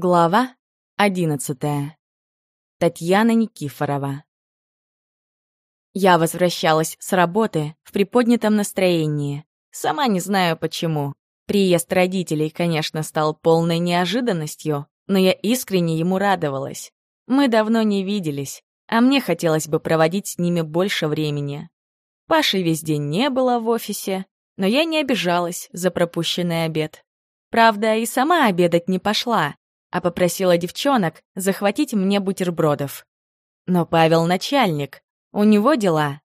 Глава одиннадцатая. Татьяна Никифорова. Я возвращалась с работы в приподнятом настроении. Сама не знаю почему. Приезд родителей, конечно, стал полной неожиданностью, но я искренне ему радовалась. Мы давно не виделись, а мне хотелось бы проводить с ними больше времени. Паши весь день не было в офисе, но я не обижалась за пропущенный обед. Правда, и сама обедать не пошла, а попросила девчонок захватить мне бутербродов. Но Павел начальник, у него дела.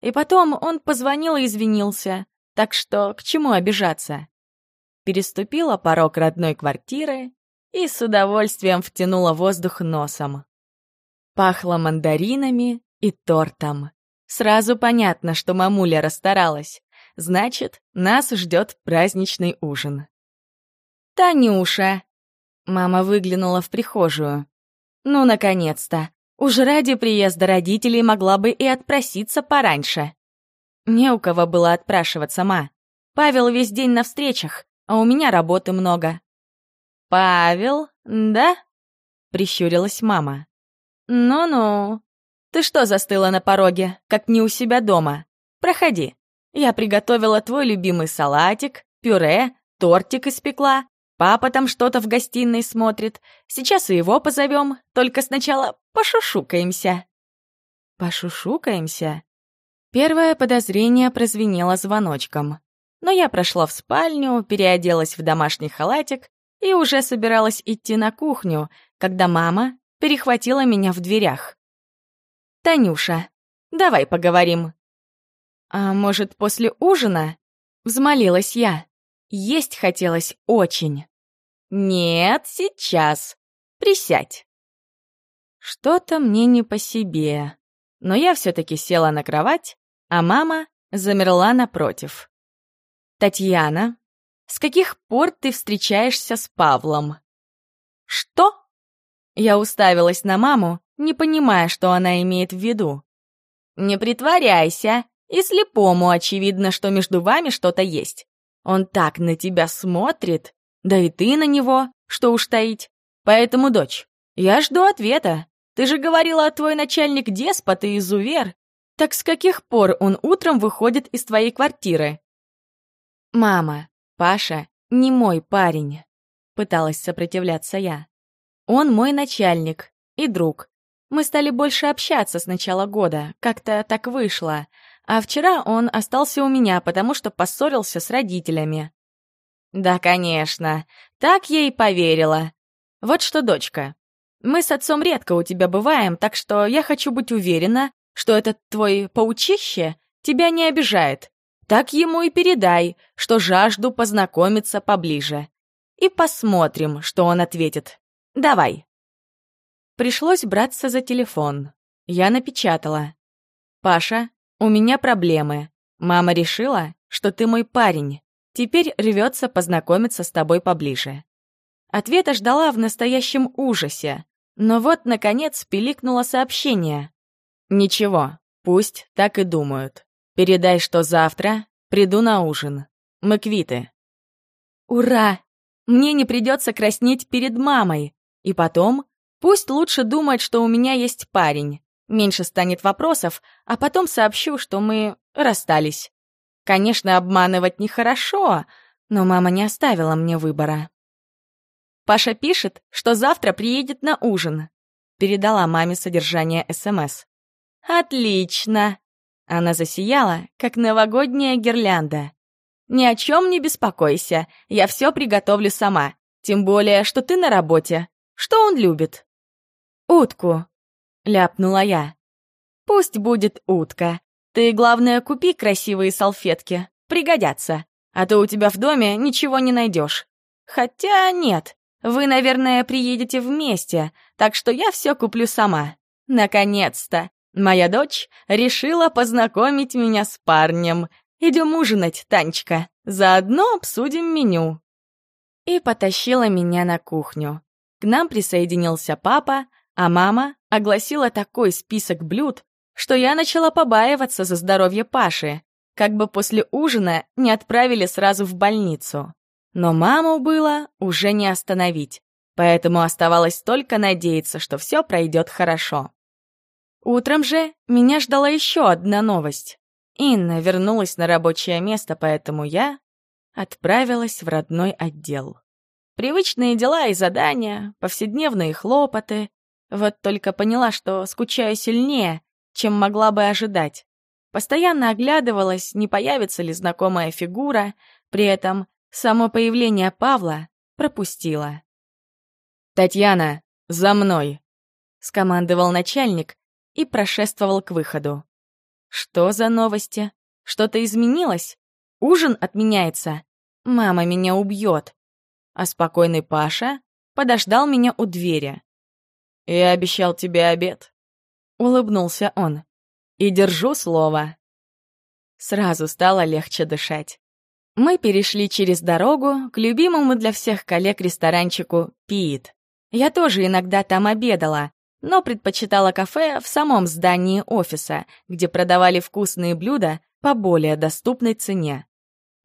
И потом он позвонил и извинился, так что к чему обижаться? Переступила порог родной квартиры и с удовольствием втянула воздух носом. Пахло мандаринами и тортом. Сразу понятно, что мамуля расстаралась. Значит, нас ждет праздничный ужин. «Танюша!» Мама выглянула в прихожую. «Ну, наконец-то! Уж ради приезда родителей могла бы и отпроситься пораньше». Не у кого было отпрашиваться, ма. Павел весь день на встречах, а у меня работы много. «Павел, да?» — прищурилась мама. «Ну-ну. Ты что застыла на пороге, как не у себя дома? Проходи. Я приготовила твой любимый салатик, пюре, тортик испекла. Папа там что-то в гостиной смотрит. Сейчас и его позовем, только сначала пошушукаемся». «Пошушукаемся?» Первое подозрение прозвенело звоночком. Но я прошла в спальню, переоделась в домашний халатик и уже собиралась идти на кухню, когда мама перехватила меня в дверях. «Танюша, давай поговорим». «А может, после ужина?» — взмолилась я. Есть хотелось очень. «Нет, сейчас. Присядь». Что-то мне не по себе. Но я все-таки села на кровать, а мама замерла напротив. «Татьяна, с каких пор ты встречаешься с Павлом?» «Что?» Я уставилась на маму, не понимая, что она имеет в виду. «Не притворяйся, и слепому очевидно, что между вами что-то есть. Он так на тебя смотрит, да и ты на него, что уж таить. Поэтому, дочь, я жду ответа. Ты же говорила, твой начальник деспот и изувер. Так с каких пор он утром выходит из твоей квартиры? Мама, Паша не мой парень, пыталась сопротивляться я. Он мой начальник и друг. Мы стали больше общаться с начала года, как-то так вышло. А вчера он остался у меня, потому что поссорился с родителями. Да, конечно, так я и поверила. Вот что, дочка, мы с отцом редко у тебя бываем, так что я хочу быть уверена, что этот твой паучище тебя не обижает. Так ему и передай, что жажду познакомиться поближе. И посмотрим, что он ответит. Давай. Пришлось браться за телефон. Я напечатала. «Паша, у меня проблемы. Мама решила, что ты мой парень. Теперь рвется познакомиться с тобой поближе. Ответа ждала в настоящем ужасе. Но вот, наконец, пиликнуло сообщение. «Ничего, пусть так и думают. Передай, что завтра приду на ужин. Мы квиты». «Ура! Мне не придется краснеть перед мамой. И потом, пусть лучше думает, что у меня есть парень. Меньше станет вопросов, а потом сообщу, что мы расстались. Конечно, обманывать нехорошо, но мама не оставила мне выбора. Паша пишет, что завтра приедет на ужин. Передала маме содержание СМС. «Отлично!» Она засияла, как новогодняя гирлянда. «Ни о чем не беспокойся, я все приготовлю сама. Тем более, что ты на работе. Что он любит?» «Утку», ляпнула я. «Пусть будет утка. Ты, главное, купи красивые салфетки. Пригодятся. А то у тебя в доме ничего не найдешь. Хотя нет, вы, наверное, приедете вместе, так что я все куплю сама. Наконец-то! Моя дочь решила познакомить меня с парнем. Идем ужинать, Танечка. Заодно обсудим меню». И потащила меня на кухню. К нам присоединился папа, а мама огласила такой список блюд, что я начала побаиваться за здоровье Паши, как бы после ужина не отправили сразу в больницу. Но маму было уже не остановить. поэтому оставалось только надеяться, что все пройдет хорошо. Утром же меня ждала еще одна новость. Инна вернулась на рабочее место, поэтому я отправилась в родной отдел. Привычные дела и задания, повседневные хлопоты. Вот только поняла, что скучаю сильнее, чем могла бы ожидать. Постоянно оглядывалась, не появится ли знакомая фигура, при этом само появление Павла пропустила. «Татьяна, за мной!» — скомандовал начальник и прошествовал к выходу. «Что за новости? Что-то изменилось? Ужин отменяется? Мама меня убьет!» А спокойный Паша подождал меня у двери. «Я обещал тебе обед», — улыбнулся он. «И держу слово». Сразу стало легче дышать. Мы перешли через дорогу к любимому для всех коллег ресторанчику «Пит». Я тоже иногда там обедала, но предпочитала кафе в самом здании офиса, где продавали вкусные блюда по более доступной цене.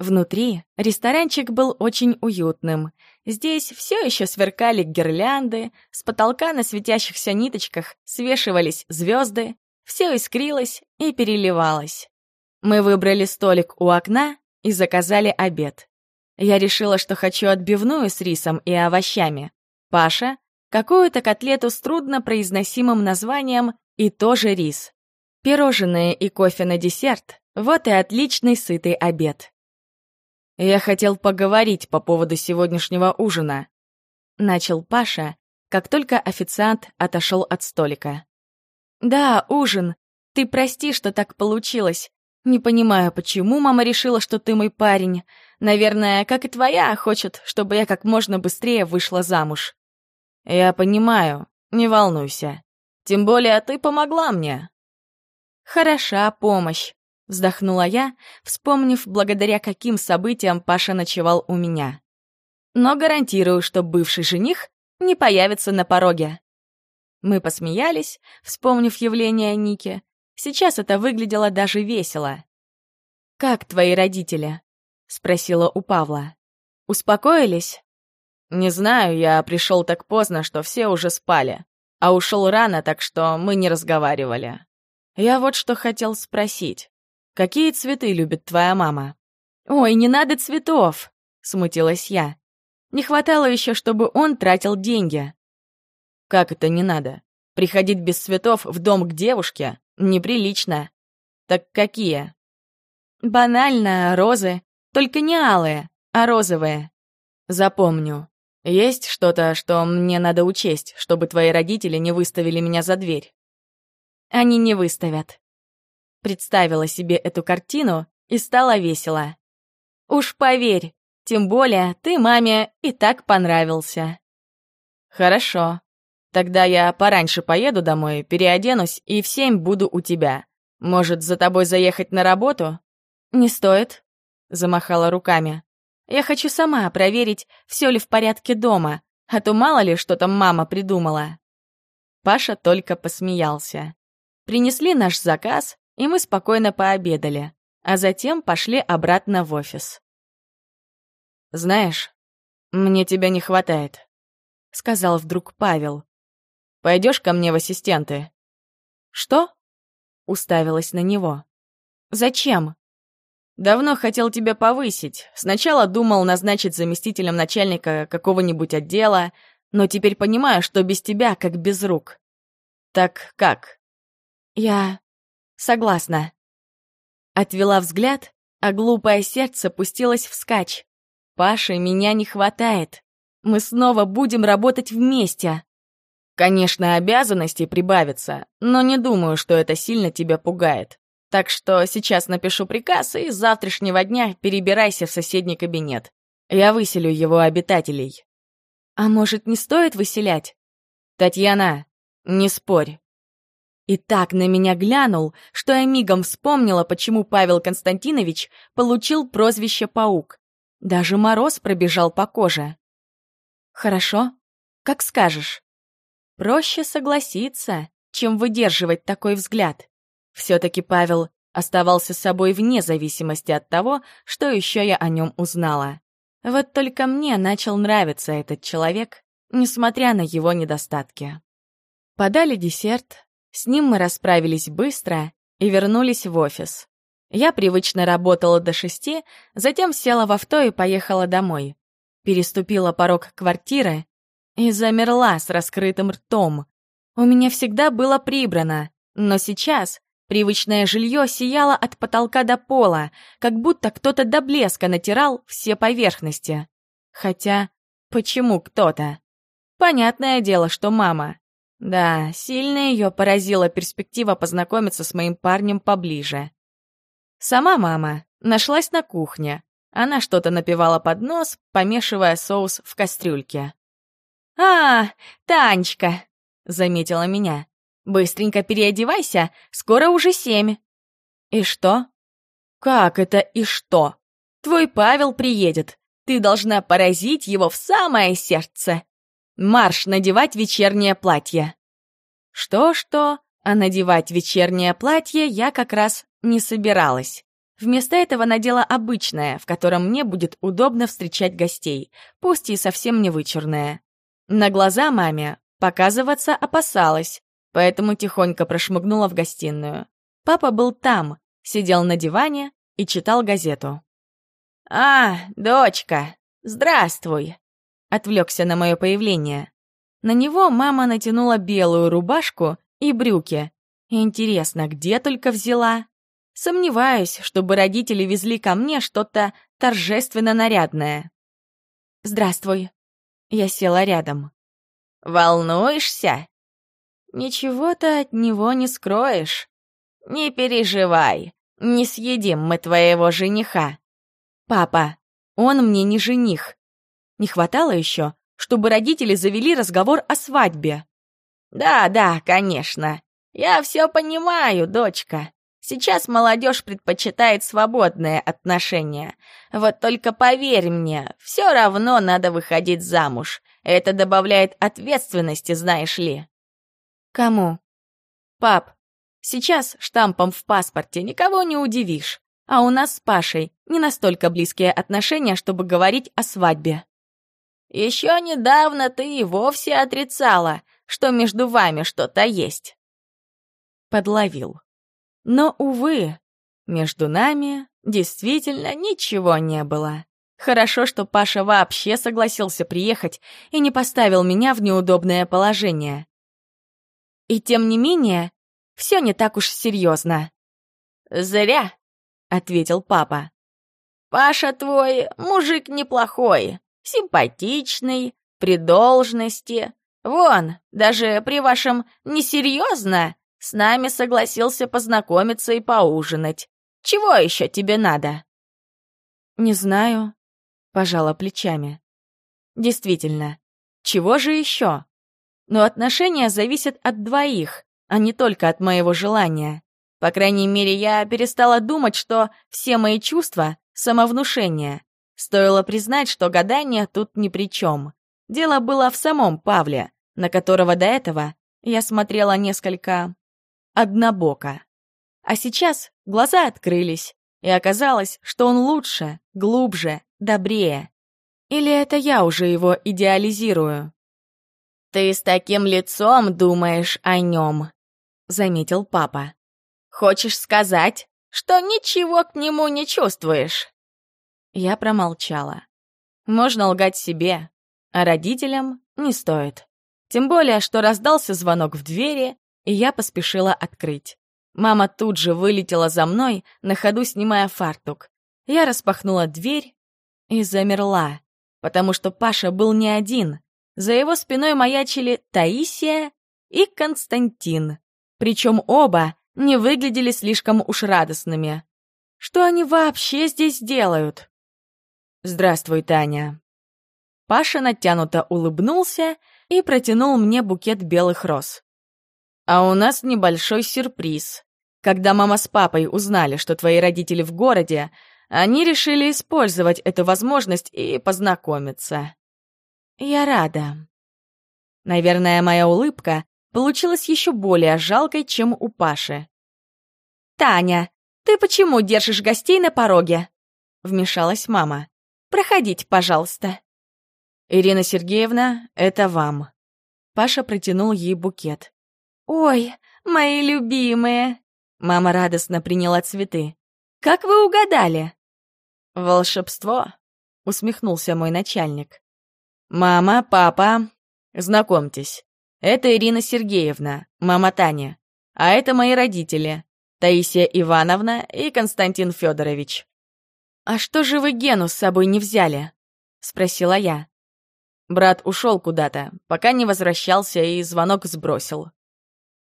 Внутри ресторанчик был очень уютным. Здесь все еще сверкали гирлянды, с потолка на светящихся ниточках свешивались звезды, все искрилось и переливалось. Мы выбрали столик у окна и заказали обед. Я решила, что хочу отбивную с рисом и овощами. Паша — какую-то котлету с труднопроизносимым названием и тоже рис. Пирожные и кофе на десерт — вот и отличный сытый обед. «Я хотел поговорить по поводу сегодняшнего ужина», — начал Паша, как только официант отошел от столика. «Да, ужин. Ты прости, что так получилось. Не понимаю, почему мама решила, что ты мой парень. Наверное, как и твоя, хочет, чтобы я как можно быстрее вышла замуж. «Я понимаю, не волнуйся. Тем более ты помогла мне». «Хороша помощь», — вздохнула я, вспомнив, благодаря каким событиям Паша ночевал у меня. «Но гарантирую, что бывший жених не появится на пороге». Мы посмеялись, вспомнив явление Ники. Сейчас это выглядело даже весело. «Как твои родители?» — спросила у Павла. «Успокоились?» «Не знаю, я пришел так поздно, что все уже спали, а ушел рано, так что мы не разговаривали. Я вот что хотел спросить. Какие цветы любит твоя мама?» «Ой, не надо цветов!» — смутилась я. «Не хватало еще, чтобы он тратил деньги». «Как это не надо? Приходить без цветов в дом к девушке неприлично. Так какие?» «Банально, розы, только не алые, а розовые. Запомню. Есть что-то, что мне надо учесть, чтобы твои родители не выставили меня за дверь? Они не выставят. Представила себе эту картину и стало весело. Уж поверь, тем более ты маме и так понравился. Хорошо. Тогда я пораньше поеду домой, переоденусь и в семь буду у тебя. Может, за тобой заехать на работу? Не стоит, замахала руками. Я хочу сама проверить, все ли в порядке дома, а то мало ли, что там мама придумала. Паша только посмеялся. Принесли наш заказ, и мы спокойно пообедали, а затем пошли обратно в офис. «Знаешь, мне тебя не хватает», — сказал вдруг Павел. «Пойдешь ко мне в ассистенты?» «Что?» — уставилась на него. «Зачем?» Давно хотел тебя повысить. Сначала думал назначить заместителем начальника какого-нибудь отдела, но теперь понимаю, что без тебя как без рук. Так как? Я согласна. Отвела взгляд, а глупое сердце пустилось вскачь. Паше меня не хватает. Мы снова будем работать вместе. Конечно, обязанностей прибавится, но не думаю, что это сильно тебя пугает. Так что сейчас напишу приказ, и с завтрашнего дня перебирайся в соседний кабинет. Я выселю его обитателей. А может, не стоит выселять? Татьяна, не спорь. И так на меня глянул, что я мигом вспомнила, почему Павел Константинович получил прозвище «Паук». Даже мороз пробежал по коже. Хорошо, как скажешь. Проще согласиться, чем выдерживать такой взгляд. Все-таки Павел оставался собой вне зависимости от того, что еще я о нем узнала. Вот только мне начал нравиться этот человек, несмотря на его недостатки. Подали десерт, с ним мы расправились быстро и вернулись в офис. Я привычно работала до шести, затем села в авто и поехала домой. Переступила порог квартиры и замерла с раскрытым ртом. У меня всегда было прибрано, но сейчас привычное жилье сияло от потолка до пола, как будто кто-то до блеска натирал все поверхности. Хотя, почему кто-то? Понятное дело, что мама. Да, сильно ее поразила перспектива познакомиться с моим парнем поближе. Сама мама нашлась на кухне. Она что-то напивала под нос, помешивая соус в кастрюльке. «А, Танечка!» — заметила меня. «Быстренько переодевайся, скоро уже семь». «И что?» «Как это и что? Твой Павел приедет. Ты должна поразить его в самое сердце. Марш надевать вечернее платье». Что-что, а надевать вечернее платье я как раз не собиралась. Вместо этого надела обычное, в котором мне будет удобно встречать гостей, пусть и совсем не вычурное. На глаза маме показываться опасалась, поэтому тихонько прошмыгнула в гостиную. Папа был там, сидел на диване и читал газету. «А, дочка, здравствуй!» — отвлекся на мое появление. На него мама натянула белую рубашку и брюки. Интересно, где только взяла? Сомневаюсь, чтобы родители везли ко мне что-то торжественно нарядное. «Здравствуй», я села рядом. «Волнуешься?» «Ничего-то от него не скроешь. Не переживай, не съедим мы твоего жениха». «Папа, он мне не жених. Не хватало еще, чтобы родители завели разговор о свадьбе». «Да-да, конечно. Я все понимаю, дочка. Сейчас молодежь предпочитает свободные отношения. Вот только поверь мне, все равно надо выходить замуж. Это добавляет ответственности, знаешь ли. Кому? Пап, сейчас штампом в паспорте никого не удивишь. А у нас с Пашей не настолько близкие отношения, чтобы говорить о свадьбе. Еще недавно ты и вовсе отрицала, что между вами что-то есть. Подловил. Но, увы, между нами действительно ничего не было. Хорошо, что Паша вообще согласился приехать и не поставил меня в неудобное положение. И тем не менее, все не так уж серьезно. «Зря», — ответил папа. «Паша твой мужик неплохой, симпатичный, при должности. Вон, даже при вашем «несерьезно» С нами согласился познакомиться и поужинать. Чего еще тебе надо?» «Не знаю», — пожала плечами. «Действительно, чего же еще? Но отношения зависят от двоих, а не только от моего желания. По крайней мере, я перестала думать, что все мои чувства — самовнушение. Стоило признать, что гадание тут ни при чем. Дело было в самом Павле, на которого до этого я смотрела несколько однобоко. А сейчас глаза открылись, и оказалось, что он лучше, глубже, добрее. Или это я уже его идеализирую? «Ты с таким лицом думаешь о нем», — заметил папа. «Хочешь сказать, что ничего к нему не чувствуешь?» Я промолчала. Можно лгать себе, а родителям не стоит. Тем более, что раздался звонок в двери, и я поспешила открыть. Мама тут же вылетела за мной, на ходу снимая фартук. Я распахнула дверь и замерла, потому что Паша был не один. За его спиной маячили Таисия и Константин. Причем оба не выглядели слишком уж радостными. Что они вообще здесь делают? «Здравствуй, Таня». Паша натянуто улыбнулся и протянул мне букет белых роз. А у нас небольшой сюрприз. Когда мама с папой узнали, что твои родители в городе, они решили использовать эту возможность и познакомиться. Я рада. Наверное, моя улыбка получилась еще более жалкой, чем у Паши. «Таня, ты почему держишь гостей на пороге?» — вмешалась мама. «Проходите, пожалуйста». «Ирина Сергеевна, это вам». Паша протянул ей букет. «Ой, мои любимые!» Мама радостно приняла цветы. «Как вы угадали?» «Волшебство», — усмехнулся мой начальник. «Мама, папа, знакомьтесь, это Ирина Сергеевна, мама Таня, а это мои родители, Таисия Ивановна и Константин Федорович. «А что же вы Гену с собой не взяли?» — спросила я. Брат ушел куда-то, пока не возвращался и звонок сбросил.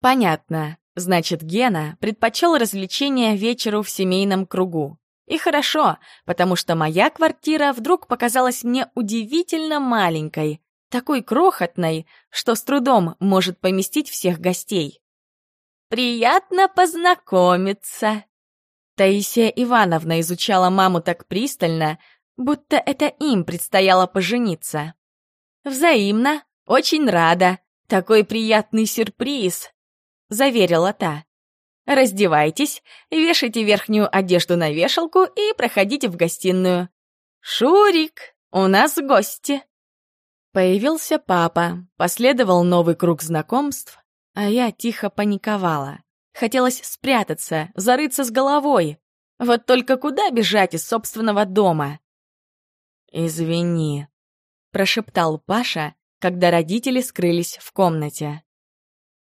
Понятно. Значит, Гена предпочел развлечения вечеру в семейном кругу. И хорошо, потому что моя квартира вдруг показалась мне удивительно маленькой, такой крохотной, что с трудом может поместить всех гостей. «Приятно познакомиться!» Таисия Ивановна изучала маму так пристально, будто это им предстояло пожениться. «Взаимно, очень рада, такой приятный сюрприз!» — заверила та. «Раздевайтесь, вешайте верхнюю одежду на вешалку и проходите в гостиную. Шурик, у нас гости!» Появился папа, последовал новый круг знакомств, а я тихо паниковала. Хотелось спрятаться, зарыться с головой. Вот только куда бежать из собственного дома? «Извини», — прошептал Паша, когда родители скрылись в комнате.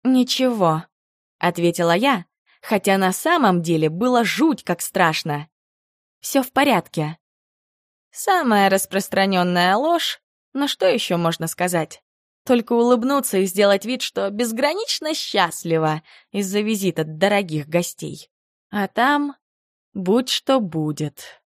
«Ничего», — ответила я, хотя на самом деле было жуть как страшно. «Все в порядке». Самая распространенная ложь, но что еще можно сказать? Только улыбнуться и сделать вид, что безгранично счастлива из-за визита дорогих гостей. А там будь что будет.